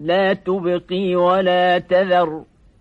لا تبقي ولا تذر.